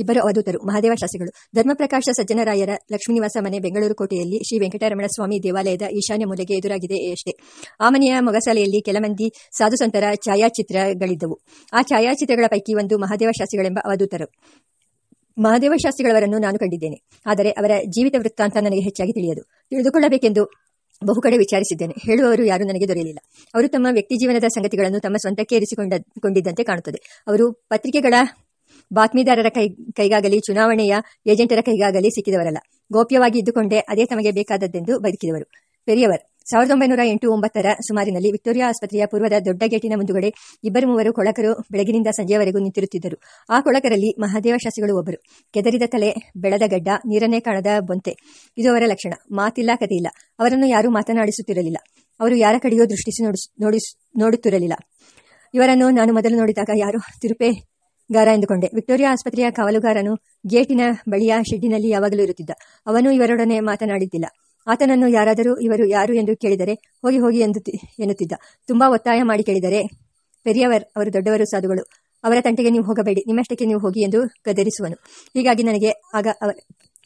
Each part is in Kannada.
ಇಬ್ಬರು ಅವಧೂತರು ಮಹಾದೇವ ಶಾಸ್ತ್ರಿಗಳು ಧರ್ಮಪ್ರಕಾಶ ಸಜ್ಜನರಾಯರ ಲಕ್ಷ್ಮೀನಿವಾಸ ಮನೆ, ಬೆಂಗಳೂರು ಕೋಟೆಯಲ್ಲಿ ಶ್ರೀ ವೆಂಕಟರಮಣ ಸ್ವಾಮಿ ದೇವಾಲಯದ ಈಶಾನ್ಯ ಮೂಲೆಗೆ ಎದುರಾಗಿದೆ ಅಷ್ಟೇ ಆ ಮನೆಯ ಮೊಗಸಾಲೆಯಲ್ಲಿ ಕೆಲ ಮಂದಿ ಸಾಧು ಸಂತರ ಛಾಯಾಚಿತ್ರಗಳಿದ್ದವು. ಆ ಛಾಯಾಚಿತ್ರಗಳ ಪೈಕಿ ಒಂದು ಮಹಾದೇವ ಶಾಸ್ತ್ರಿಗಳೆಂಬ ಅವಧೂತರು ಮಹಾದೇವ ಶಾಸ್ತ್ರಿಗಳವರನ್ನು ನಾನು ಕಂಡಿದ್ದೇನೆ. ಆದರೆ ಅವರ ಜೀವಿತ ವೃತ್ತಾಂತ ನನಗೆ ಹೆಚ್ಚಾಗಿ ತಿಳಿಯದು. ತಿಳಿದುಕೊಳ್ಳಬೇಕೆಂದು ಬಹು ಕಡೆ ವಿಚಾರಿಸಿದ್ದೇನೆ. ಹೇಳುವವರು ಯಾರೂ ನನಗೆ ದೊರೆಯಲಿಲ್ಲ. ಅವರು ತಮ್ಮ ವ್ಯಕ್ತಿ ಜೀವನದ ಸಂಗತಿಗಳನ್ನು ತಮ್ಮ ಸ್ವಂತಕ್ಕೆ ಇರಿಸಿಕೊಂಡ ಕಾಣುತ್ತದೆ. ಅವರು ಪತ್ರಿಕೆಗಳ ಬಾತ್ಮೀದಾರರ ಕೈ, ಕೈಗಾಗಲಿ, ಚುನಾವಣೆಯ ಏಜೆಂಟರ ಕೈಗಾಗಲಿ ಸಿಕ್ಕಿದವರಲ್ಲ. ಗೋಪ್ಯವಾಗಿ ಇದ್ದುಕೊಂಡೇ ಅದೇ ತಮಗೆ ಬೇಕಾದದ್ದೆಂದು ಬದುಕಿದವರು. ಪೆರಿಯವರ್, ಸಾವಿರದ ಒಂಬೈನೂರ ಎಂಟು ಒಂಬತ್ತರ ಸುಮಾರಿನಲ್ಲಿ ವಿಕ್ಟೋರಿಯಾ ಆಸ್ಪತ್ರೆಯ ಪೂರ್ವದ ದೊಡ್ಡ ಗೇಟಿನ ಮುಂದುಗಡೆ ಇಬ್ಬರು ಮೂವರು ಕೊಳಕರು ಬೆಳಗಿನಿಂದ ಸಂಜೆಯವರೆಗೂ ನಿಂತಿರುತ್ತಿದ್ದರು. ಆ ಕೊಳಕರಲ್ಲಿ ಮಹಾದೇವ ಶಾಸಿಗಳು ಒಬ್ಬರು. ಕೆದರಿದ ತಲೆ, ಬೆಳೆದ ಗಡ್ಡ, ನೀರನ್ನೇ ಕಾಣದ ಬೊಂತೆ. ಇದು ಅವರ ಲಕ್ಷಣ. ಮಾತಿಲ್ಲ, ಕಥೆಯಿಲ್ಲ. ಅವರನ್ನು ಯಾರೂ ಮಾತನಾಡಿಸುತ್ತಿರಲಿಲ್ಲ. ಅವರು ಯಾರ ಕಡೆಯೂ ದೃಷ್ಟಿಸಿ ನೋಡಿಸ್ ನೋಡುತ್ತಿರಲಿಲ್ಲ. ಇವರನ್ನು ನಾನು ಮೊದಲು ನೋಡಿದಾಗ ಯಾರೋ? ತಿರುಪೆಗಾರ ಎಂದುಕೊಂಡೆ. ವಿಕ್ಟೋರಿಯಾ ಆಸ್ಪತ್ರೆಯ ಕಾವಲುಗಾರನು ಗೇಟಿನ ಬಳಿಯ ಶೆಡ್ಡಿನಲ್ಲಿ ಯಾವಾಗಲೂ ಇರುತ್ತಿದ್ದ. ಅವನು ಇವರೊಡನೆ ಮಾತನಾಡಿದ್ದಿಲ್ಲ. ಆತನನ್ನು ಯಾರಾದರೂ, ಇವರು ಯಾರು ಎಂದು ಕೇಳಿದರೆ ಹೋಗಿ ಹೋಗಿ ಎಂದು ಎನ್ನುತ್ತಿದ್ದ. ತುಂಬಾ ಒತ್ತಾಯ ಮಾಡಿ ಕೇಳಿದರೆ ಪೆರಿಯವರ್ ಅವರು ದೊಡ್ಡವರು, ಸಾಧುಗಳು. ಅವರ ತಂಟೆಗೆ ನೀವು ಹೋಗಬೇಡಿ. ನಿಮ್ಮಷ್ಟಕ್ಕೆ ನೀವು ಹೋಗಿ ಎಂದು ಗದರಿಸುವನು. ಹೀಗಾಗಿ ನನಗೆ ಆಗ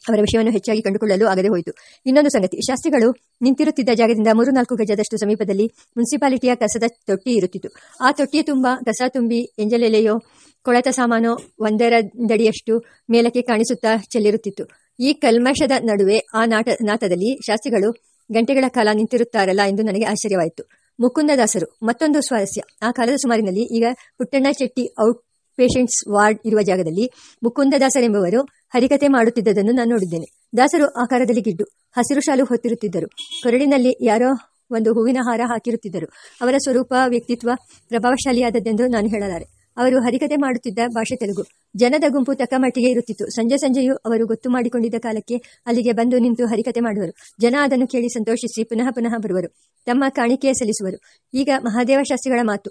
ಅವರ ವಿಷಯವನ್ನು ಹೆಚ್ಚಾಗಿ ಕಂಡುಕೊಳ್ಳಲು ಆಗದೆ ಹೋಯಿತು. ಇನ್ನೊಂದು ಸಂಗತಿ, ಶಾಸ್ತ್ರಿಗಳು ನಿಂತಿರುತ್ತಿದ್ದ ಜಾಗದಿಂದ ಮೂರು ನಾಲ್ಕು ಗಜದಷ್ಟು ಸಮೀಪದಲ್ಲಿ ಮುನ್ಸಿಪಾಲಿಟಿಯ ಕಸದ ತೊಟ್ಟಿ ಇರುತ್ತಿತ್ತು. ಆ ತೊಟ್ಟಿಯ ತುಂಬ, ಕಸ ತುಂಬಿ ಎಂಜಲೆಲೆಯೋ, ಕೊಳೆತ ಸಾಮಾನು ಒಂದರದಡಿಯಷ್ಟು ಮೇಲಕ್ಕೆ ಕಾಣಿಸುತ್ತಾ ಚೆಲ್ಲಿರುತ್ತಿತ್ತು. ಈ ಕಲ್ಮಶದ ನಡುವೆ ಆ ನಾಟ, ನಾಟದಲ್ಲಿ ಶಾಸ್ತ್ರಿಗಳು ಗಂಟೆಗಳ ಕಾಲ ನಿಂತಿರುತ್ತಾರಲ್ಲ ಎಂದು ನನಗೆ ಆಶ್ಚರ್ಯವಾಯಿತು. ಮುಕುಂದದಾಸರು ಮತ್ತೊಂದು ಸ್ವಾರಸ್ಯ. ಆ ಕಾಲದ ಸುಮಾರಿನಲ್ಲಿ ಈಗ Puttanna Shetty out patients ward ಇರುವ ಜಾಗದಲ್ಲಿ ಮುಕುಂದದಾಸರೆಂಬುವರು ಹರಿಕತೆ ಮಾಡುತ್ತಿದ್ದದನ್ನು ನಾನು ನೋಡಿದ್ದೇನೆ. ದಾಸರು ಆಕಾರದಲ್ಲಿ ಗಿಡ್ಡು, ಹಸಿರು ಶಾಲು ಹೊತ್ತಿರುತ್ತಿದ್ದರು. ಕೊರಳಿನಲ್ಲಿ ಯಾರೋ ಒಂದು ಹೂವಿನ ಹಾರ ಹಾಕಿರುತ್ತಿದ್ದರು. ಅವರ ಸ್ವರೂಪ, ವ್ಯಕ್ತಿತ್ವ ಪ್ರಭಾವಶಾಲಿಯಾದದ್ದೆಂದು ನಾನು ಹೇಳಲಾರೆ. ಅವರು ಹರಿಕತೆ ಮಾಡುತ್ತಿದ್ದ ಭಾಷೆ ತೆಲುಗು. ಜನದ ಗುಂಪು ತಕ್ಕ ಮಟ್ಟಿಗೆ ಇರುತ್ತಿತ್ತು. ಸಂಜೆ ಸಂಜೆಯೂ ಅವರು ಗೊತ್ತು ಮಾಡಿಕೊಂಡಿದ್ದ ಕಾಲಕ್ಕೆ ಅಲ್ಲಿಗೆ ಬಂದು ನಿಂತು ಹರಿಕತೆ ಮಾಡುವರು. ಜನ ಅದನ್ನು ಕೇಳಿ ಸಂತೋಷಿಸಿ ಪುನಃ ಪುನಃ ಬರುವರು. ತಮ್ಮ ಕಾಣಿಕೆ ಸಲ್ಲಿಸುವರು. ಈಗ ಮಹಾದೇವ ಶಾಸ್ತ್ರಿಗಳ ಮಾತು.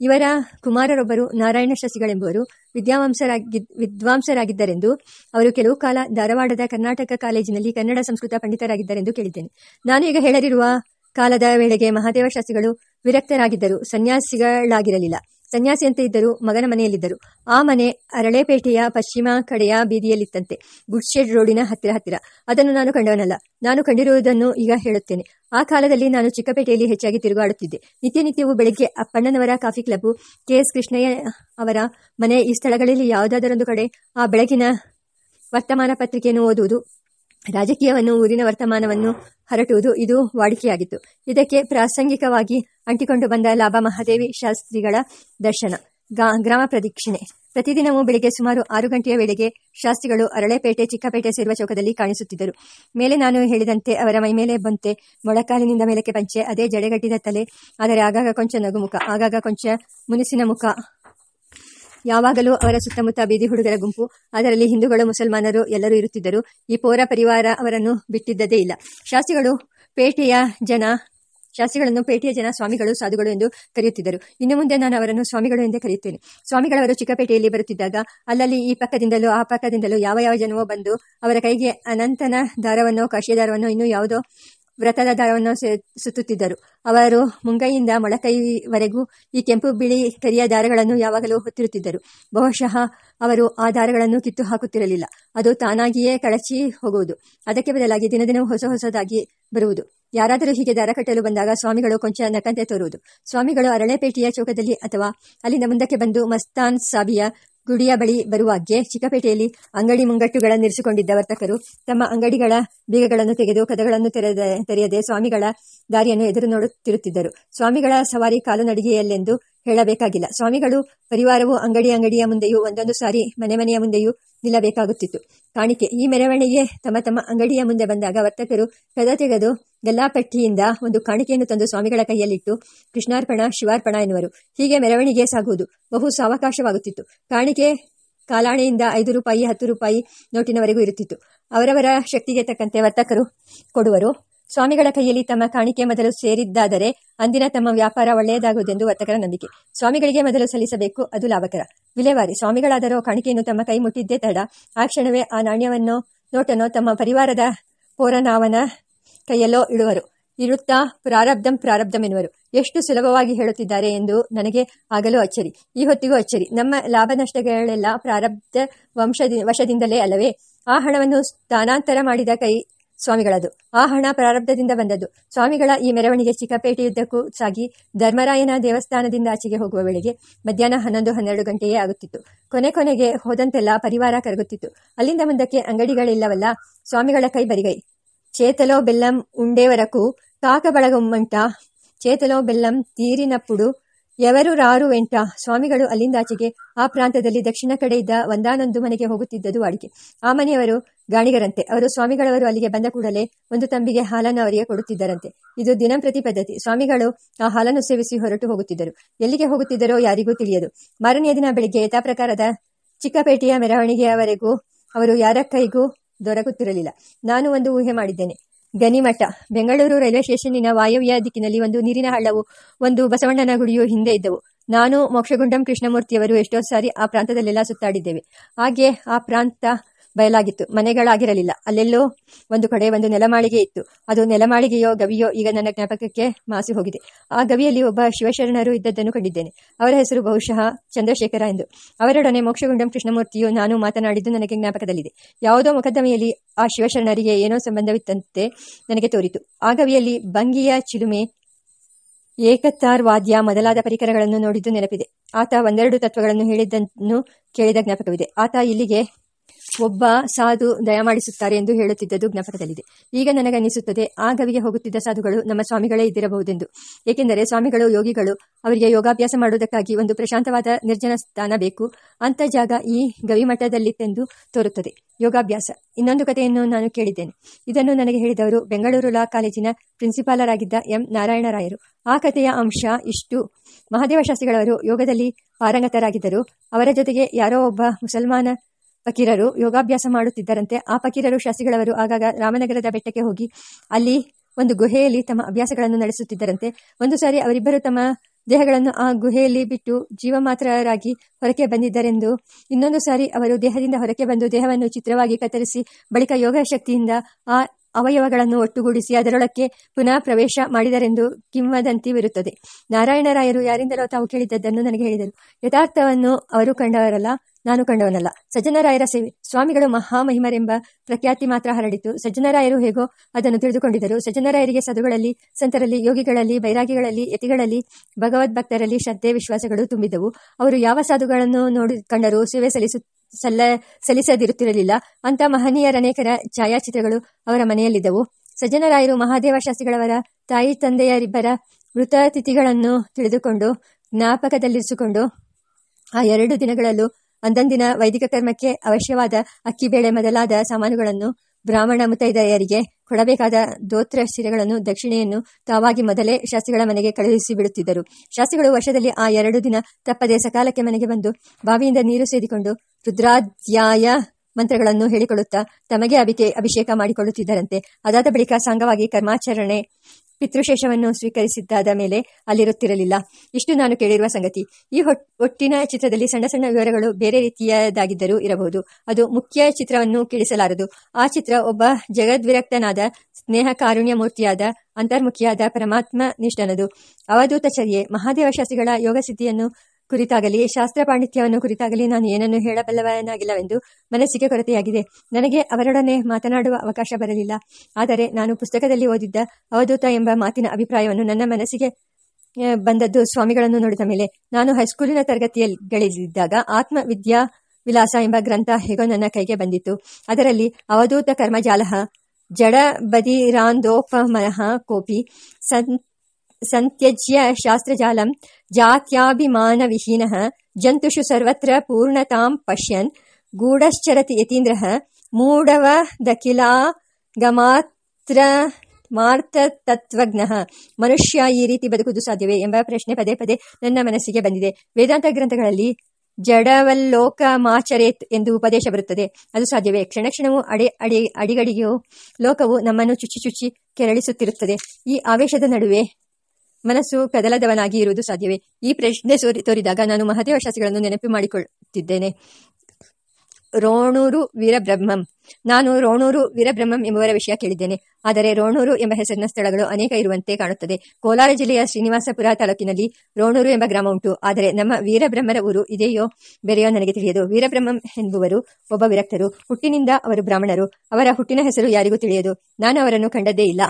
ಇವರ ಕುಮಾರರೊಬ್ಬರು ನಾರಾಯಣ ಶಶಿಗಳೆಂಬುವರು ವಿದ್ಯಾವಂಸರಾಗಿ, ವಿದ್ವಾಂಸರಾಗಿದ್ದರೆಂದು ಅವರು ಕೆಲವು ಕಾಲ ಧಾರವಾಡದ ಕರ್ನಾಟಕ ಕಾಲೇಜಿನಲ್ಲಿ ಕನ್ನಡ ಸಂಸ್ಕೃತ ಪಂಡಿತರಾಗಿದ್ದರೆಂದು ಕೇಳಿದ್ದೇನೆ. ನಾನು ಈಗ ಹೇಳಲಿರುವ ಕಾಲದ ವೇಳೆಗೆ ಮಹಾದೇವ ಶಾಸ್ತ್ರಿಗಳು ವಿರಕ್ತರಾಗಿದ್ದರು ಸನ್ಯಾಸಿಗಳಾಗಿರಲಿಲ್ಲ. ಸನ್ಯಾಸಿಯಂತೆ ಇದ್ದರು ಮಗನ ಮನೆಯಲ್ಲಿದ್ದರು. ಆ ಮನೆ ಅರಳೆಪೇಟೆಯ ಪಶ್ಚಿಮ ಕಡೆಯ ಬೀದಿಯಲ್ಲಿತ್ತಂತೆ. ಗುಡ್ಶೆಡ್ ರೋಡಿನ ಹತ್ತಿರ ಹತ್ತಿರ. ಅದನ್ನು ನಾನು ಕಂಡವನಲ್ಲ. ನಾನು ಕಂಡಿರುವುದನ್ನು ಈಗ ಹೇಳುತ್ತೇನೆ. ಆ ಕಾಲದಲ್ಲಿ ನಾನು ಚಿಕ್ಕಪೇಟೆಯಲ್ಲಿ ಹೆಚ್ಚಾಗಿ ತಿರುಗಾಡುತ್ತಿದ್ದೆ. ನಿತ್ಯ ನಿತ್ಯವೂ ಬೆಳಗ್ಗೆ ಅಪ್ಪಣ್ಣನವರ coffee club, K. S. Krishnaiah ಅವರ ಮನೆ ಈ ಸ್ಥಳಗಳಲ್ಲಿ ಯಾವುದಾದರೊಂದು ಕಡೆ ಆ ಬೆಳಗಿನ ವರ್ತಮಾನ ಪತ್ರಿಕೆಯನ್ನು ಓದುವುದು ರಾಜಕೀಯವನ್ನು ಊರಿನ ವರ್ತಮಾನವನ್ನು ಹರಟುವುದು ಇದು ವಾಡಿಕೆಯಾಗಿತ್ತು. ಇದಕ್ಕೆ ಪ್ರಾಸಂಗಿಕವಾಗಿ ಅಂಟಿಕೊಂಡು ಬಂದ ಲಾಭ ಮಹಾದೇವಿ ಶಾಸ್ತ್ರಿಗಳ ದರ್ಶನ. ಗ್ರಾಮ ಪ್ರದಕ್ಷಿಣೆ. ಪ್ರತಿದಿನವೂ ಬೆಳಿಗ್ಗೆ ಸುಮಾರು ಆರು ಗಂಟೆಯ ವೇಳೆಗೆ ಶಾಸ್ತ್ರಿಗಳು ಅರಳೆಪೇಟೆ, ಚಿಕ್ಕಪೇಟೆ ಸೇರುವ ಚೌಕದಲ್ಲಿ ಕಾಣಿಸುತ್ತಿದ್ದರು. ಮೇಲೆ ನಾನು ಹೇಳಿದಂತೆ ಅವರ ಮೈಮೇಲೆ ಬಂತೆ, ಮೊಳಕಾಲಿನಿಂದ ಮೇಲಕ್ಕೆ ಪಂಚೆ ಅದೇ ಜಡೆಗಟ್ಟಿದ ತಲೆ, ಆದರೆ ಆಗಾಗ ಕೊಂಚ ನಗುಮುಖ, ಆಗಾಗ ಕೊಂಚ ಮುನಿಸಿನ ಮುಖ ಯಾವಾಗಲೂ ಅವರ ಸುತ್ತಮುತ್ತ ಬೀದಿ ಹುಡುಗರ ಗುಂಪು. ಅದರಲ್ಲಿ ಹಿಂದೂಗಳು, ಮುಸಲ್ಮಾನರು ಎಲ್ಲರೂ ಇರುತ್ತಿದ್ದರು. ಈ ಪೌರ ಪರಿವಾರ ಅವರನ್ನು ಬಿಟ್ಟಿದ್ದದೇ ಇಲ್ಲ. ಶಾಸ್ತ್ರಿಗಳು ಪೇಟೆಯ ಜನ ಶಾಸ್ತ್ರಿಗಳನ್ನು ಪೇಟೆಯ ಜನ ಸ್ವಾಮಿಗಳು, ಸಾಧುಗಳು ಎಂದು ಕರೆಯುತ್ತಿದ್ದರು. ಇನ್ನು ಮುಂದೆ ನಾನು ಅವರನ್ನು ಸ್ವಾಮಿಗಳು ಎಂದೇ ಕರೆಯುತ್ತೇನೆ. ಸ್ವಾಮಿಗಳವರು ಚಿಕ್ಕಪೇಟೆಯಲ್ಲಿ ಬರುತ್ತಿದ್ದಾಗ, ಅಲ್ಲಲ್ಲಿ ಈ ಪಕ್ಕದಿಂದಲೂ, ಆ ಪಕ್ಕದಿಂದಲೂ ಯಾವ ಯಾವ ಜನವೋ ಬಂದು ಅವರ ಕೈಗೆ ಅನಂತನ ದಾರವನ್ನು ಕಾಶಿಯ ದಾರವನ್ನು ಇನ್ನೂ ಯಾವುದೋ ವ್ರತದ ದಾರವನ್ನು ಸುತ್ತುತ್ತಿದ್ದರು. ಅವರು ಮುಂಗೈಯಿಂದ ಮೊಳಕೈವರೆಗೂ ಈ ಕೆಂಪು ಬಿಳಿ ಕರಿಯ ದಾರಗಳನ್ನು ಯಾವಾಗಲೂ ಹೊತ್ತಿರುತ್ತಿದ್ದರು. ಬಹುಶಃ ಅವರು ಆ ದಾರಗಳನ್ನು ಕಿತ್ತು ಹಾಕುತ್ತಿರಲಿಲ್ಲ ಅದು ತಾನಾಗಿಯೇ ಕಳಚಿ ಹೋಗುವುದು. ಅದಕ್ಕೆ ಬದಲಾಗಿ ದಿನದಿನವೂ ಹೊಸ ಹೊಸದಾಗಿ ಬರುವುದು. ಯಾರಾದರೂ ಹೀಗೆ ದಾರ ಕಟ್ಟಲು ಬಂದಾಗ ಸ್ವಾಮಿಗಳು ಕೊಂಚ ನಕಂತೆ ತೋರುವುದು. ಸ್ವಾಮಿಗಳು ಅರಳೆಪೇಟೆಯ ಚೌಕದಲ್ಲಿ ಅಥವಾ ಅಲ್ಲಿಂದ ಮುಂದಕ್ಕೆ ಬಂದು ಮಸ್ತಾನ್ ಸಾಬಿಯ ಗುಡಿಯ ಬಳಿ ಬರುವಾಗ್ಗೆ ಚಿಕ್ಕಪೇಟೆಯಲ್ಲಿ ಅಂಗಡಿ ಮುಂಗಟ್ಟುಗಳನ್ನಿರಿಸಿಕೊಂಡಿದ್ದ ವರ್ತಕರು ತಮ್ಮ ಅಂಗಡಿಗಳ ಬೀಗಗಳನ್ನು ತೆಗೆದು ಕದಗಳನ್ನು ತೆರೆದ, ತೆರೆಯದೆ ಸ್ವಾಮಿಗಳ ದಾರಿಯನ್ನು ಎದುರು ನೋಡುತ್ತಿರುತ್ತಿದ್ದರು. ಸ್ವಾಮಿಗಳ ಸವಾರಿ ಕಾಲು ನಡಿಗೆಯಲ್ಲೆಂದು ಹೇಳಬೇಕಾಗಿಲ್ಲ. ಸ್ವಾಮಿಗಳು ಪರಿವಾರವು ಅಂಗಡಿ ಅಂಗಡಿಯ ಮುಂದೆಯೂ ಒಂದೊಂದು ಸಾರಿ ಮನೆ ಮನೆಯ ಮುಂದೆಯೂ ನಿಲ್ಲಬೇಕಾಗುತ್ತಿತ್ತು. ಕಾಣಿಕೆ, ಈ ಮೆರವಣಿಗೆ ತಮ್ಮ ತಮ್ಮ ಅಂಗಡಿಯ ಮುಂದೆ ಬಂದಾಗ ವರ್ತಕರು ಕದ ತೆಗೆದು ಗಲ್ಲಾಪಟ್ಟಿಯಿಂದ ಒಂದು ಕಾಣಿಕೆಯನ್ನು ತಂದು ಸ್ವಾಮಿಗಳ ಕೈಯಲ್ಲಿಟ್ಟು ಕೃಷ್ಣಾರ್ಪಣ, ಶಿವಾರ್ಪಣ ಎನ್ನುವರು. ಹೀಗೆ ಮೆರವಣಿಗೆ ಸಾಗುವುದು ಬಹು ಸಾವಕಾಶವಾಗುತ್ತಿತ್ತು. ಕಾಣಿಕೆ ಕಾಲಾಣೆಯಿಂದ ಐದು ರೂಪಾಯಿ, ಹತ್ತು ರೂಪಾಯಿ ನೋಟಿನವರೆಗೂ ಇರುತ್ತಿತ್ತು. ಅವರವರ ಶಕ್ತಿಗೆ ತಕ್ಕಂತೆ ವರ್ತಕರು ಕೊಡುವರು. ಸ್ವಾಮಿಗಳ ಕೈಯಲ್ಲಿ ತಮ್ಮ ಕಾಣಿಕೆ ಮೊದಲು ಸೇರಿದ್ದಾದರೆ ಅಂದಿನ ತಮ್ಮ ವ್ಯಾಪಾರ ಒಳ್ಳೆಯದಾಗುವುದೆಂದು ವರ್ತಕರ ನಂಬಿಕೆ. ಸ್ವಾಮಿಗಳಿಗೆ ಮೊದಲು ಸಲ್ಲಿಸಬೇಕು, ಅದು ಲಾಭಕರ. ವಿಲೇವಾರಿ. ಸ್ವಾಮಿಗಳಾದರೂ ಕಾಣಿಕೆಯನ್ನು ತಮ್ಮ ಕೈ ಮುಟ್ಟಿದ್ದೇ ತಡ. ಆ ಕ್ಷಣವೇ ಆ ನಾಣ್ಯವನ್ನು, ನೋಟನ್ನು ತಮ್ಮ ಪರಿವಾರದ ಪೋರನಾವನ ಕೈಯಲ್ಲೋ ಇಡುವರು ಇರುತ್ತಾ ಪ್ರಾರಬ್ಧಂ ಪ್ರಾರಬ್ಧಂ ಎನ್ನುವರು. ಎಷ್ಟು ಸುಲಭವಾಗಿ ಹೇಳುತ್ತಿದ್ದಾರೆ ಎಂದು ನನಗೆ ಆಗಲೂ ಅಚ್ಚರಿ. ಈ ಹೊತ್ತಿಗೂ ಅಚ್ಚರಿ. ನಮ್ಮ ಲಾಭ ನಷ್ಟಗಳೆಲ್ಲ ಪ್ರಾರಬ್ಧ ವಂಶದಿ ವಶದಿಂದಲೇ ಅಲ್ಲವೇ? ಆ ಹಣವನ್ನು ಸ್ಥಾನಾಂತರ ಮಾಡಿದ ಕೈ ಸ್ವಾಮಿಗಳದು ಆ ಹಣ ಪ್ರಾರಬ್ಧದಿಂದ ಬಂದದ್ದು ಸ್ವಾಮಿಗಳ ಈ ಮೆರವಣಿಗೆ ಚಿಕ್ಕಪೇಟೆಯುದ್ದಕ್ಕೂ ಸಾಗಿ ಧರ್ಮರಾಯನ ದೇವಸ್ಥಾನದಿಂದ ಆಚೆಗೆ ಹೋಗುವ ವೇಳೆಗೆ ಮಧ್ಯಾಹ್ನ ಹನ್ನೊಂದು ಹನ್ನೆರಡು ಗಂಟೆಯೇ ಆಗುತ್ತಿತ್ತು ಕೊನೆ ಕೊನೆಗೆ ಹೋದಂತೆಲ್ಲ ಪರಿವಾರ ಕರಗುತ್ತಿತ್ತು ಅಲ್ಲಿಂದ ಮುಂದಕ್ಕೆ ಅಂಗಡಿಗಳಿಲ್ಲವಲ್ಲ ಸ್ವಾಮಿಗಳ ಕೈ ಬರಿಗೈ చేతలో బెల్లం ఉండే వరకు కాకబడగొమ్మంట చేతలో బెల్లం తీరినప్పుడు ಎವರು ರಾರು ವೆಂಟ ಸ್ವಾಮಿಗಳು ಅಲ್ಲಿಂದಾಚೆಗೆ ಆ ಪ್ರಾಂತದಲ್ಲಿ ದಕ್ಷಿಣ ಕಡೆಯಿದ್ದ ಒಂದಾನೊಂದು ಮನೆಗೆ ಹೋಗುತ್ತಿದ್ದುದು ವಾಡಿಕೆ ಆ ಮನೆಯವರು ಗಾಣಿಗರಂತೆ. ಅವರು ಸ್ವಾಮಿಗಳವರು ಅಲ್ಲಿಗೆ ಬಂದ ಕೂಡಲೇ ಒಂದು ತಂಬಿಗೆ ಹಾಲನ್ನು ಅವರಿಗೆ ಕೊಡುತ್ತಿದ್ದರಂತೆ. ಇದು ದಿನಂಪ್ರತಿ ಪದ್ಧತಿ. ಸ್ವಾಮಿಗಳು ಆ ಹಾಲನ್ನು ಸೇವಿಸಿ ಹೊರಟು ಹೋಗುತ್ತಿದ್ದರು. ಎಲ್ಲಿಗೆ ಹೋಗುತ್ತಿದ್ದರೋ ಯಾರಿಗೂ ತಿಳಿಯದು. ಮಾರನೆಯ ದಿನ ಬೆಳಿಗ್ಗೆ ಯಥಾ ಪ್ರಕಾರದ ಚಿಕ್ಕಪೇಟೆಯ ಮೆರವಣಿಗೆಯವರೆಗೂ ಅವರು ಯಾರ ಕೈಗೂ ದೊರಕುತ್ತಿರಲಿಲ್ಲ. ನಾನು ಒಂದು ಊಹೆ ಮಾಡಿದ್ದೇನೆ. ಗನಿಮಠ, ಬೆಂಗಳೂರು ರೈಲ್ವೆ ಸ್ಟೇಷನ್ನಿನ ವಾಯವ್ಯ ದಿಕ್ಕಿನಲ್ಲಿ ಒಂದು ನೀರಿನ ಹಳ್ಳವು, ಒಂದು ಬಸವಣ್ಣನ ಗುಡಿಯು ಹಿಂದೆ ಇದ್ದವು. ನಾನು ಮೋಕ್ಷಗುಂಡಂ ಕೃಷ್ಣಮೂರ್ತಿಯವರು ಎಷ್ಟೋ ಸಾರಿ ಆ ಪ್ರಾಂತದಲ್ಲೆಲ್ಲ ಸುತ್ತಾಡಿದ್ದೇವೆ. ಹಾಗೆ ಆ ಪ್ರಾಂತ ಬಯಲಾಗಿತ್ತು. ಮನೆಗಳಾಗಿರಲಿಲ್ಲ. ಅಲ್ಲೆಲ್ಲೋ ಒಂದು ಕಡೆ ಒಂದು ನೆಲಮಾಳಿಗೆ ಇತ್ತು. ಅದು ನೆಲಮಾಳಿಗೆಯೋ ಗವಿಯೋ ಈಗ ನನ್ನ ಜ್ಞಾಪಕಕ್ಕೆ ಮಾಸಿ ಹೋಗಿದೆ. ಆ ಗವಿಯಲ್ಲಿ ಒಬ್ಬ ಶಿವಶರಣರು ಇದ್ದದ್ದನ್ನು ಕಂಡಿದ್ದೇನೆ. ಅವರ ಹೆಸರು ಬಹುಶಃ ಚಂದ್ರಶೇಖರ ಎಂದು. ಅವರೊಡನೆ ಮೋಕ್ಷಗುಂಡಂ ಕೃಷ್ಣಮೂರ್ತಿಯು ನಾನು ಮಾತನಾಡಿದ್ದು ನನಗೆ ಜ್ಞಾಪಕದಲ್ಲಿದೆ. ಯಾವುದೋ ಮೊಕದ್ದಮೆಯಲ್ಲಿ ಆ ಶಿವಶರಣರಿಗೆ ಏನೋ ಸಂಬಂಧವಿತ್ತಂತೆ ನನಗೆ ತೋರಿತು. ಆ ಗವಿಯಲ್ಲಿ ಬಂಗಿಯ ಚಿಲುಮೆ ಏಕತಾರ್ ವಾದ್ಯ ಮೊದಲಾದ ಪರಿಕರಗಳನ್ನು ನೋಡಿದ್ದು ನೆನಪಿದೆ. ಆತ ಒಂದೆರಡು ತತ್ವಗಳನ್ನು ಹೇಳಿದ್ದನ್ನು ಕೇಳಿದ ಜ್ಞಾಪಕವಿದೆ. ಆತ ಇಲ್ಲಿಗೆ ಒಬ್ಬ ಸಾಧು ದಯಮಾಡಿಸುತ್ತಾರೆ ಎಂದು ಹೇಳುತ್ತಿದ್ದದ್ದು ಜ್ಞಾಪಕದಲ್ಲಿದೆ. ಈಗ ನನಗನ್ನಿಸುತ್ತದೆ, ಆ ಗವಿಗೆ ಹೋಗುತ್ತಿದ್ದ ಸಾಧುಗಳು ನಮ್ಮ ಸ್ವಾಮಿಗಳೇ ಇದ್ದಿರಬಹುದೆಂದು. ಏಕೆಂದರೆ ಸ್ವಾಮಿಗಳು, ಯೋಗಿಗಳು, ಅವರಿಗೆ ಯೋಗಾಭ್ಯಾಸ ಮಾಡುವುದಕ್ಕಾಗಿ ಒಂದು ಪ್ರಶಾಂತವಾದ ನಿರ್ಜನ ಸ್ಥಾನ ಬೇಕು. ಅಂತ ಜಾಗ ಈ ಗವಿಮಠದಲ್ಲಿತ್ತೆಂದು ತೋರುತ್ತದೆ. ಯೋಗಾಭ್ಯಾಸ. ಇನ್ನೊಂದು ಕಥೆಯನ್ನು ನಾನು ಕೇಳಿದ್ದೇನೆ. ಇದನ್ನು ನನಗೆ ಹೇಳಿದವರು ಬೆಂಗಳೂರು ಲಾ ಕಾಲೇಜಿನ ಪ್ರಿನ್ಸಿಪಾಲರಾಗಿದ್ದ ಎಂ. ನಾರಾಯಣರಾಯರು. ಆ ಕಥೆಯ ಅಂಶ ಇಷ್ಟು. ಮಹಾದೇವ ಶಾಸ್ತ್ರಿಗಳವರು ಯೋಗದಲ್ಲಿ ಪಾರಂಗತರಾಗಿದ್ದರು. ಅವರ ಜೊತೆಗೆ ಯಾರೋ ಒಬ್ಬ ಮುಸಲ್ಮಾನ ಫಕೀರರು ಯೋಗಾಭ್ಯಾಸ ಮಾಡುತ್ತಿದ್ದರಂತೆ, ಆ ಫಕೀರರು ಶಾಸಿಗಳವರು ಆಗಾಗ ರಾಮನಗರದ ಬೆಟ್ಟಕ್ಕೆ ಹೋಗಿ ಅಲ್ಲಿ ಒಂದು ಗುಹೆಯಲ್ಲಿ ತಮ್ಮ ಅಭ್ಯಾಸಗಳನ್ನು ನಡೆಸುತ್ತಿದ್ದರಂತೆ. ಒಂದು ಸಾರಿ ಅವರಿಬ್ಬರು ತಮ್ಮ ದೇಹಗಳನ್ನು ಆ ಗುಹೆಯಲ್ಲಿ ಬಿಟ್ಟು ಜೀವ ಮಾತ್ರರಾಗಿ ಹೊರಕೆ ಬಂದಿದ್ದರೆಂದು, ಇನ್ನೊಂದು ಸಾರಿ ಅವರು ದೇಹದಿಂದ ಹೊರಕೆ ಬಂದು ದೇಹವನ್ನು ಚಿತ್ರವಾಗಿ ಕತ್ತರಿಸಿ ಬಳಿಕ ಯೋಗ ಶಕ್ತಿಯಿಂದ ಆ ಅವಯವಗಳನ್ನು ಒಟ್ಟುಗೂಡಿಸಿ ಅದರೊಳಕ್ಕೆ ಪುನಃ ಪ್ರವೇಶ ಮಾಡಿದರೆಂದು ಕಿಂವದಂತಿವಿರುತ್ತದೆ ನಾರಾಯಣರಾಯರು ಯಾರಿಂದಲೋ ತಾವು ಕೇಳಿದ್ದದ್ದನ್ನು ನನಗೆ ಹೇಳಿದರು. ಯಥಾರ್ಥವನ್ನು ಅವರು ಕಂಡವರಲ್ಲ. ನಾನು ಕಂಡವನಲ್ಲ. ಸಜ್ಜನರಾಯರ ಸೇವೆ. ಸ್ವಾಮಿಗಳು ಮಹಾಮಹಿಮರೆಂಬ ಪ್ರಖ್ಯಾತಿ ಮಾತ್ರ ಹರಡಿತು. ಸಜ್ಜನರಾಯರು ಹೇಗೋ ಅದನ್ನು ತಿಳಿದುಕೊಂಡಿದ್ದರು. ಸಜ್ಜನರಾಯರಿಗೆ ಸದುಗಳಲ್ಲಿ, ಸಂತರಲ್ಲಿ, ಯೋಗಿಗಳಲ್ಲಿ ಬೈರಾಗಿಗಳಲ್ಲಿ ಯತಿಗಳಲ್ಲಿ, ಭಗವದ್ಭಕ್ತರಲ್ಲಿ ಶ್ರದ್ಧೆ, ವಿಶ್ವಾಸಗಳು ತುಂಬಿದ್ದವು. ಅವರು ಯಾವ ಸಾಧುಗಳನ್ನು ನೋಡಿ ಕಂಡರೂ ಸೇವೆ ಸಲ್ಲಿಸು, ಸಲ್ಲ, ಸಲ್ಲಿಸದಿರುತ್ತಿರಲಿಲ್ಲ. ಅಂತ ಮಹನೀಯರನೇಕರ ಛಾಯಾಚಿತ್ರಗಳು ಅವರ ಮನೆಯಲ್ಲಿದ್ದವು. ಸಜ್ಜನರಾಯರು ಮಹಾದೇವ ಶಾಸ್ತ್ರಿಗಳವರ ತಾಯಿ, ತಂದೆಯರಿಬ್ಬರ ಮೃತ ತಿಥಿಗಳನ್ನು ತಿಳಿದುಕೊಂಡು, ಜ್ಞಾಪಕದಲ್ಲಿರಿಸಿಕೊಂಡು, ಆ ಎರಡು ದಿನಗಳಲ್ಲೂ ಅಂದಂದಿನ ವೈದಿಕ ಕರ್ಮಕ್ಕೆ ಅವಶ್ಯವಾದ ಅಕ್ಕಿ ಬೇಳೆ ಮೊದಲಾದ ಸಾಮಾನುಗಳನ್ನು ಬ್ರಾಹ್ಮಣ ಮುತ್ತೈದೆಯರಿಗೆ ಕೊಡಬೇಕಾದ ದೋತ್ರ ಶಿರೆಗಳನ್ನು ದಕ್ಷಿಣೆಯನ್ನು ತಾವಾಗಿ ಮೊದಲೇ ಶಾಸ್ತ್ರಿಗಳ ಮನೆಗೆ ಕಳುಹಿಸಿ ಬಿಡುತ್ತಿದ್ದರು. ಶಾಸ್ತ್ರಿಗಳು ವರ್ಷದಲ್ಲಿ ಆ ಎರಡು ದಿನ ತಪ್ಪದೆ ಸಕಾಲಕ್ಕೆ ಮನೆಗೆ ಬಂದು ಬಾವಿಯಿಂದ ನೀರು ಸೇದಿಕೊಂಡು ರುದ್ರಾಧ್ಯಾಯ ಮಂತ್ರಗಳನ್ನು ಹೇಳಿಕೊಳ್ಳುತ್ತಾ ತಮಗೆ ಅಭಿಕೆ ಅಭಿಷೇಕ ಮಾಡಿಕೊಳ್ಳುತ್ತಿದ್ದರಂತೆ. ಅದಾದ ಬಳಿಕ ಸಾಂಗವಾಗಿ ಕರ್ಮಾಚರಣೆ ಪಿತೃಶೇಷವನ್ನು ಸ್ವೀಕರಿಸಿದ್ದಾದ ಮೇಲೆ ಅಲ್ಲಿರುತ್ತಿರಲಿಲ್ಲ. ಇಷ್ಟು ನಾನು ಕೇಳಿರುವ ಸಂಗತಿ. ಈ ಒಟ್ಟಿನ ಚಿತ್ರದಲ್ಲಿ ಸಣ್ಣ ಸಣ್ಣ ವಿವರಗಳು ಬೇರೆ ರೀತಿಯದಾಗಿದ್ದರೂ ಇರಬಹುದು. ಅದು ಮುಖ್ಯ ಚಿತ್ರವನ್ನು ಕೇಳಿಸಲಾರದು ಆ ಚಿತ್ರ ಒಬ್ಬ ಜಗದ್ವಿರಕ್ತನಾದ ಸ್ನೇಹ ಕಾರುಣ್ಯ ಮೂರ್ತಿಯಾದ ಅಂತರ್ಮುಖಿಯಾದ ಪರಮಾತ್ಮ ನಿಷ್ಠನದು. ಅವಧೂತ ಚರ್ಯೆ ಮಹಾದೇವ ಶಾಸ್ತ್ರಿಗಳ ಯೋಗ ಸಿದ್ಧಿಯನ್ನು ಕುರಿತಾಗಲಿ, ಶಾಸ್ತ್ರ ಪಾಂಡಿತ್ಯವನ್ನು ಕುರಿತಾಗಲಿ ನಾನು ಏನನ್ನು ಹೇಳಬಲ್ಲವನಾಗಿಲ್ಲವೆಂದು ಮನಸ್ಸಿಗೆ ಕೊರತೆಯಾಗಿದೆ. ನನಗೆ ಅವರೊಡನೆ ಮಾತನಾಡುವ ಅವಕಾಶ ಬರಲಿಲ್ಲ. ಆದರೆ ನಾನು ಪುಸ್ತಕದಲ್ಲಿ ಓದಿದ್ದ ಅವಧೂತ ಎಂಬ ಮಾತಿನ ಅಭಿಪ್ರಾಯವನ್ನು ನನ್ನ ಮನಸ್ಸಿಗೆ ಬಂದದ್ದು ಸ್ವಾಮಿಗಳನ್ನು ನೋಡಿದ ಮೇಲೆ. ನಾನು ಹೈಸ್ಕೂಲಿನ ತರಗತಿಯಲ್ಲಿದ್ದಾಗ ಆತ್ಮ ವಿದ್ಯಾ ವಿಲಾಸ ಎಂಬ ಗ್ರಂಥ ಹೇಗೋ ನನ್ನ ಕೈಗೆ ಬಂದಿತ್ತು. ಅದರಲ್ಲಿ ಅವಧೂತ ಕರ್ಮಜಾಲಹ ಜಡ ಬದಿರಾಂದೋಪಮಹ ಕೋಪಿ ಸನ್ ಸಂತ್ಯಜ್ಯ ಶಾಸ್ತ್ರಜಾಲಂ ಜಾತ್ಯಾಭಿಮಾನವಿಹೀನಃ ಜಂತುಷು ಸರ್ವತ್ರ ಪೂರ್ಣತಾಂ ಪಶ್ಯನ್ ಗೂಢಶ್ಚರತಿ ಯತೀಂದ್ರಃ ಮೂಢವದಖಿಲಾಗಮಾತ್ರ ಮಾರ್ತತತ್ವಜ್ಞ ಮನುಷ್ಯ ಈ ರೀತಿ ಬದುಕುವುದು ಸಾಧ್ಯವೇ ಎಂಬ ಪ್ರಶ್ನೆ ಪದೇ ಪದೇ ನನ್ನ ಮನಸ್ಸಿಗೆ ಬಂದಿದೆ. ವೇದಾಂತ ಗ್ರಂಥಗಳಲ್ಲಿ ಜಡವಲ್ಲೋಕ ಮಾಚರೇತ್ ಎಂದು ಉಪದೇಶ ಬರುತ್ತದೆ. ಅದು ಸಾಧ್ಯವೇ. ಕ್ಷಣ ಕ್ಷಣವೂ ಅಡಿ ಅಡಿ ಅಡಿಗಡಿಗೆಯೂ ಲೋಕವು ನಮ್ಮನ್ನು ಚುಚ್ಚಿ ಚುಚ್ಚಿ ಕೆರಳಿಸುತ್ತಿರುತ್ತದೆ. ಈ ಆವೇಶದ ನಡುವೆ ಮನಸ್ಸು ಕದಲದವನಾಗಿ ಇರುವುದು ಸಾಧ್ಯವೇ? ಈ ಪ್ರಶ್ನೆ ಸೋರಿ, ತೋರಿದಾಗ ನಾನು ಮಹದೇವ ಶಾಸ್ತ್ರಿಗಳನ್ನು ನೆನಪು ಮಾಡಿಕೊಳ್ಳುತ್ತಿದ್ದೇನೆ ರೋಣೂರು ವೀರಬ್ರಹ್ಮಂ. ನಾನು ರೋಣೂರು ವೀರಬ್ರಹ್ಮಂ ಎಂಬುವರ ವಿಷಯ ಕೇಳಿದ್ದೇನೆ. ಆದರೆ ರೋಣೂರು ಎಂಬ ಹೆಸರಿನ ಸ್ಥಳಗಳು ಅನೇಕ ಇರುವಂತೆ ಕಾಣುತ್ತದೆ. ಕೋಲಾರ ಜಿಲ್ಲೆಯ ಶ್ರೀನಿವಾಸಪುರ ತಾಲೂಕಿನಲ್ಲಿ ರೋಣೂರು ಎಂಬ ಗ್ರಾಮ ಉಂಟು. ಆದರೆ ನಮ್ಮ ವೀರಬ್ರಹ್ಮರ ಊರು ಇದೆಯೋ ಬೇರೆಯೋ ನನಗೆ ತಿಳಿಯದು. ವೀರಬ್ರಹ್ಮಂ ಎಂಬುವರು ಒಬ್ಬ ವಿರಕ್ತರು. ಹುಟ್ಟಿನಿಂದ ಅವರು ಬ್ರಾಹ್ಮಣರು. ಅವರ ಹುಟ್ಟಿನ ಹೆಸರು ಯಾರಿಗೂ ತಿಳಿಯದು. ನಾನು ಅವರನ್ನು ಕಂಡದ್ದೇ ಇಲ್ಲ.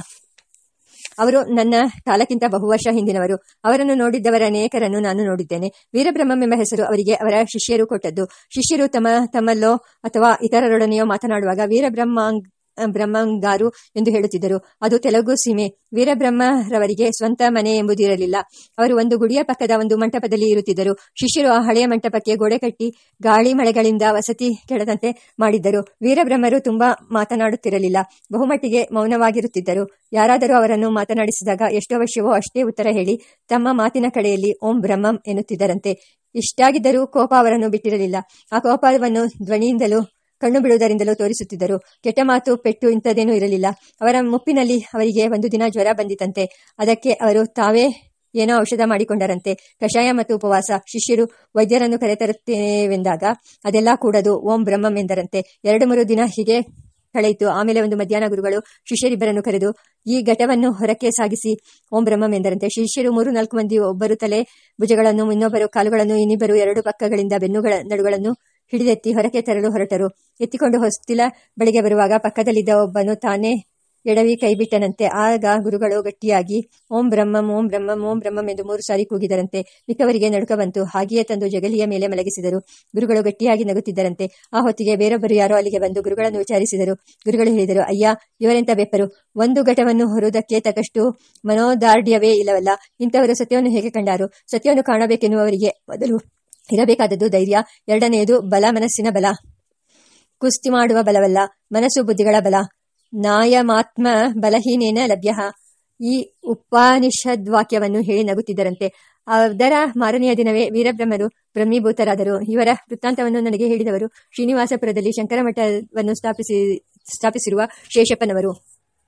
ಅವರು ನನ್ನ ಕಾಲಕ್ಕಿಂತ ಬಹು ವರ್ಷ ಹಿಂದಿನವರು. ಅವರನ್ನು ನೋಡಿದ್ದವರ ಅನೇಕರನ್ನು ನಾನು ನೋಡಿದ್ದೇನೆ. ವೀರಬ್ರಹ್ಮಂ ಎಂಬ ಹೆಸರು ಅವರಿಗೆ ಅವರ ಶಿಷ್ಯರು ಕೊಟ್ಟದ್ದು. ಶಿಷ್ಯರು ತಮ್ಮ ತಮ್ಮಲ್ಲೋ ಅಥವಾ ಇತರರೊಡನೆಯೋ ಮಾತನಾಡುವಾಗ ವೀರಬ್ರಹ್ಮಾಂಗ್ ಬ್ರಹ್ಮಂಗಾರು ಎಂದು ಹೇಳುತ್ತಿದ್ದರು. ಅದು ತೆಲುಗು ಸೀಮೆ. ವೀರಬ್ರಹ್ಮರವರಿಗೆ ಸ್ವಂತ ಮನೆ ಎಂಬುದಿರಲಿಲ್ಲ. ಅವರು ಒಂದು ಗುಡಿಯ ಪಕ್ಕದ ಒಂದು ಮಂಟಪದಲ್ಲಿ ಇರುತ್ತಿದ್ದರು. ಶಿಷ್ಯರು ಆ ಹಳೆಯ ಮಂಟಪಕ್ಕೆ ಗೋಡೆ ಕಟ್ಟಿ ಗಾಳಿ ಮಳೆಗಳಿಂದ ವಸತಿ ಕೆಡದಂತೆ ಮಾಡಿದ್ದರು. ವೀರಬ್ರಹ್ಮರು ತುಂಬಾ ಮಾತನಾಡುತ್ತಿರಲಿಲ್ಲ. ಬಹುಮಟ್ಟಿಗೆ ಮೌನವಾಗಿರುತ್ತಿದ್ದರು. ಯಾರಾದರೂ ಅವರನ್ನು ಮಾತನಾಡಿಸಿದಾಗ ಎಷ್ಟೋ ಅವಶ್ಯವೋ ಅಷ್ಟೇ ಉತ್ತರ ಹೇಳಿ, ತಮ್ಮ ಮಾತಿನ ಕಡೆಯಲ್ಲಿ ಓಂ ಬ್ರಹ್ಮಂ ಎನ್ನುತ್ತಿದ್ದರಂತೆ. ಇಷ್ಟಾಗಿದ್ದರೂ ಕೋಪ ಅವರನ್ನು ಬಿಟ್ಟಿರಲಿಲ್ಲ. ಆ ಕೋಪವನ್ನು ಧ್ವನಿಯಿಂದಲೂ ಕಣ್ಣು ಬಿಡುವುದರಿಂದಲೂ ತೋರಿಸುತ್ತಿದ್ದರು. ಕೆಟ್ಟ ಮಾತು, ಪೆಟ್ಟು ಇಂಥದ್ದೇನೂ ಇರಲಿಲ್ಲ. ಅವರ ಮುಪ್ಪಿನಲ್ಲಿ ಅವರಿಗೆ ಒಂದು ದಿನ ಜ್ವರ ಬಂದಿತಂತೆ ಅದಕ್ಕೆ ಅವರು ತಾವೇ ಏನೋ ಔಷಧ ಮಾಡಿಕೊಂಡರಂತೆ. ಕಷಾಯ ಮತ್ತು ಉಪವಾಸ. ಶಿಷ್ಯರು, ವೈದ್ಯರನ್ನು ಕರೆತರುತ್ತೇವೆಂದಾಗ ಅದೆಲ್ಲ ಕೂಡದು ಓಂ ಬ್ರಹ್ಮಂ ಎಂದರಂತೆ. ಎರಡು ಮೂರು ದಿನ ಹೀಗೆ ಕಳೆಯಿತು. ಆಮೇಲೆ ಒಂದು ಮಧ್ಯಾಹ್ನ ಗುರುಗಳು ಶಿಷ್ಯರಿಬ್ಬರನ್ನು ಕರೆದು, ಈ ಘಟವನ್ನು ಹೊರಕ್ಕೆ ಸಾಗಿಸಿ ಓಂ ಬ್ರಹ್ಮಂ ಎಂದರಂತೆ. ಶಿಷ್ಯರು ಮೂರು ನಾಲ್ಕು ಮಂದಿ ಒಬ್ಬರು ತಲೆ ಭುಜಗಳನ್ನು, ಇನ್ನೊಬ್ಬರು ಕಾಲುಗಳನ್ನು, ಇನ್ನಿಬ್ಬರು ಎರಡು ಪಕ್ಕಗಳಿಂದ ಬೆನ್ನುಗಳ ನಡುಗಳನ್ನು ಹಿಡಿದೆತ್ತಿ ಹೊರಕ್ಕೆ ತರಲು ಹೊರಟರು. ಎತ್ತಿಕೊಂಡು ಹೊಸ್ತಿಲ ಬಳಿಗೆ ಬರುವಾಗ ಪಕ್ಕದಲ್ಲಿದ್ದ ಒಬ್ಬನು ತಾನೇ ಎಡವಿ ಕೈಬಿಟ್ಟನಂತೆ ಆಗ ಗುರುಗಳು ಗಟ್ಟಿಯಾಗಿ, ಓಂ ಬ್ರಹ್ಮಂ ಓಂ ಬ್ರಹ್ಮಂ ಓಂ ಬ್ರಹ್ಮಂ ಎಂದು ಮೂರು ಸಾರಿ ಕೂಗಿದರಂತೆ. ಮಿಕ್ಕವರಿಗೆ ನಡುಕ ಬಂತು. ಹಾಗೆಯೇ ತಂದು ಜಗಲಿಯ ಮೇಲೆ ಮಲಗಿಸಿದರು. ಗುರುಗಳು ಗಟ್ಟಿಯಾಗಿ ನಗುತ್ತಿದ್ದರಂತೆ. ಆ ಹೊತ್ತಿಗೆ ಬೇರೊಬ್ಬರು ಯಾರೋ ಅಲ್ಲಿಗೆ ಬಂದು ಗುರುಗಳನ್ನು ವಿಚಾರಿಸಿದರು. ಗುರುಗಳು ಹೇಳಿದರು, ಅಯ್ಯ, ಇವರೆಂತ ಬೆಪ್ಪರು? ಒಂದು ಘಟವನ್ನು ಹೊರುವುದಕ್ಕೆ ತಕ್ಕಷ್ಟು ಮನೋದಾರ್ಢ್ಯವೇ ಇಲ್ಲವಲ್ಲ. ಇಂಥವರು ಸತ್ಯವನ್ನು ಹೇಗೆ ಕಂಡಾರು? ಸತ್ಯವನ್ನು ಕಾಣಬೇಕೆನ್ನುವರಿಗೆ ಮೊದಲು ಇರಬೇಕಾದದ್ದು ಧೈರ್ಯ. ಎರಡನೆಯದು ಬಲ, ಮನಸ್ಸಿನ ಬಲ. ಕುಸ್ತಿ ಮಾಡುವ ಬಲವಲ್ಲ, ಮನಸ್ಸು ಬುದ್ಧಿಗಳ ಬಲ. ನಾಯಮಾತ್ಮ ಬಲಹೀನೇನ ಲಭ್ಯ. ಈ ಉಪನಿಷದ್ವಾಕ್ಯವನ್ನು ಹೇಳಿ ನಗುತ್ತಿದ್ದರಂತೆ. ಅದರ ಮಾರನೆಯ ದಿನವೇ ವೀರಬ್ರಹ್ಮರು ಬ್ರಹ್ಮೀಭೂತರಾದರು. ಇವರ ವೃತ್ತಾಂತವನ್ನು ನನಗೆ ಹೇಳಿದವರು ಶ್ರೀನಿವಾಸಪುರದಲ್ಲಿ ಶಂಕರಮಠವನ್ನು ಸ್ಥಾಪಿಸಿ, ಸ್ಥಾಪಿಸಿರುವ ಶೇಷಪ್ಪನವರು.